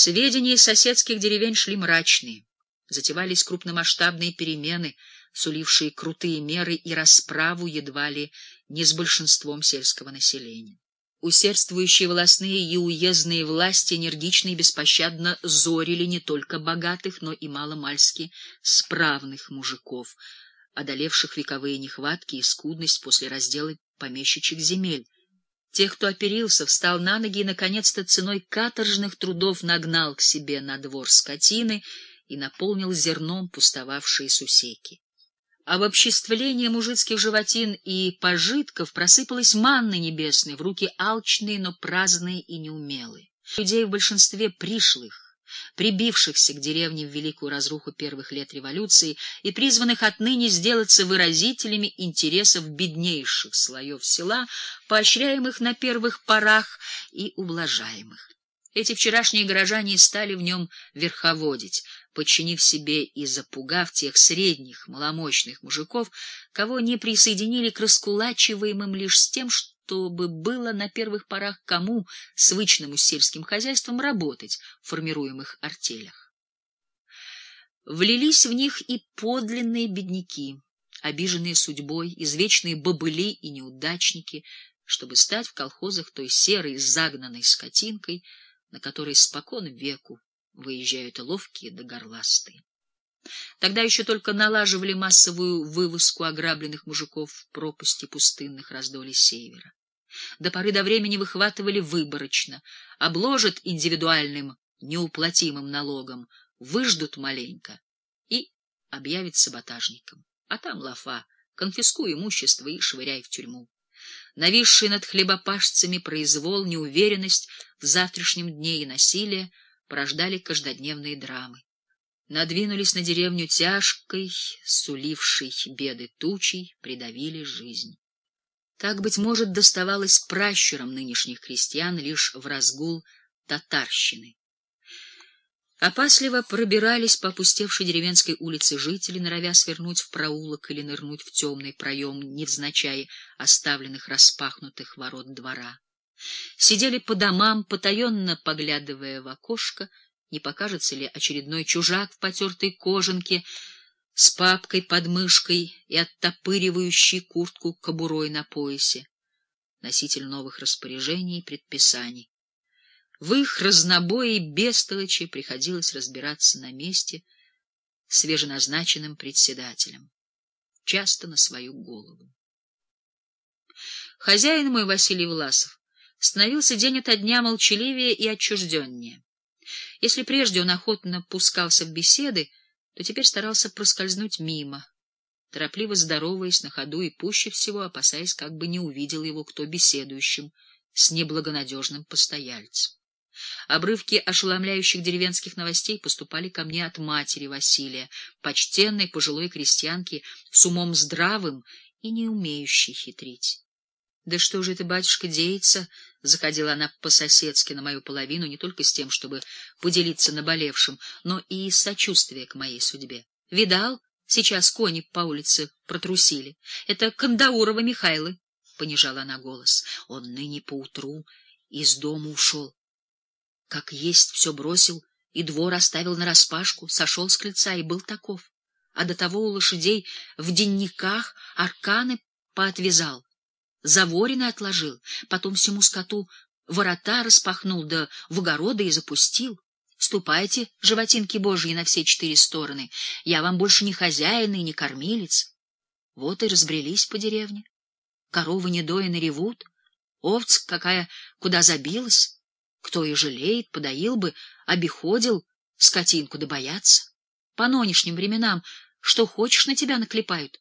Сведения из соседских деревень шли мрачные. Затевались крупномасштабные перемены, сулившие крутые меры и расправу едва ли не с большинством сельского населения. Усердствующие волосные и уездные власти энергично и беспощадно зорили не только богатых, но и маломальски справных мужиков, одолевших вековые нехватки и скудность после раздела помещичьих земель. Тех, кто оперился, встал на ноги и, наконец-то, ценой каторжных трудов нагнал к себе на двор скотины и наполнил зерном пустовавшие сусеки. Об обществлении мужицких животин и пожитков просыпалась манна небесной в руки алчные, но праздные и неумелые. Людей в большинстве пришлых, прибившихся к деревне в великую разруху первых лет революции и призванных отныне сделаться выразителями интересов беднейших слоев села, поощряемых на первых порах и ублажаемых. Эти вчерашние горожане стали в нем верховодить, подчинив себе и запугав тех средних, маломощных мужиков, кого не присоединили к раскулачиваемым лишь с тем, чтобы было на первых порах кому с вычным сельским хозяйством работать в формируемых артелях. Влились в них и подлинные бедняки, обиженные судьбой, извечные бобыли и неудачники, чтобы стать в колхозах той серой загнанной скотинкой, на которой спокон веку выезжают ловкие да горластые. Тогда еще только налаживали массовую вывозку ограбленных мужиков в пропасти пустынных раздолей севера. До поры до времени выхватывали выборочно, обложат индивидуальным неуплатимым налогом, выждут маленько и объявят саботажником. А там лафа, конфискуй имущество и швыряй в тюрьму нависший над хлебопашцами произвол, неуверенность в завтрашнем дне и насилие порождали каждодневные драмы. Надвинулись на деревню тяжкой, сулившей беды тучей, придавили жизнь. Так, быть может, доставалось пращурам нынешних крестьян лишь в разгул татарщины. Опасливо пробирались по опустевшей деревенской улице жители, норовя свернуть в проулок или нырнуть в темный проем, невзначай оставленных распахнутых ворот двора. Сидели по домам, потаенно поглядывая в окошко, не покажется ли очередной чужак в потертой кожанке с папкой под мышкой и оттопыривающий куртку кобурой на поясе, носитель новых распоряжений и предписаний. В их разнобое и бестолочи приходилось разбираться на месте свеженазначенным председателем, часто на свою голову. Хозяин мой Василий Власов становился день ото дня молчаливее и отчужденнее. Если прежде он охотно пускался в беседы, то теперь старался проскользнуть мимо, торопливо здороваясь на ходу и пуще всего опасаясь, как бы не увидел его кто беседующим с неблагонадежным постояльцем. Обрывки ошеломляющих деревенских новостей поступали ко мне от матери Василия, почтенной пожилой крестьянки с умом здравым и не умеющей хитрить. — Да что же это, батюшка, деется? — заходила она по-соседски на мою половину, не только с тем, чтобы поделиться наболевшим, но и из сочувствия к моей судьбе. — Видал? Сейчас кони по улице протрусили. Это Кандаурова Михайлы, — понижала она голос. Он ныне поутру из дома ушел. Как есть все бросил и двор оставил нараспашку, сошел с крыльца и был таков. А до того у лошадей в денниках арканы поотвязал, заворины отложил, потом всему скоту ворота распахнул, да в огороды и запустил. Ступайте, животинки божьи, на все четыре стороны. Я вам больше не хозяин и не кормилец. Вот и разбрелись по деревне. Коровы недоины ревут, овц какая куда забилась. Кто и жалеет, подоил бы, обиходил скотинку да бояться. По нынешним временам что хочешь на тебя наклепают.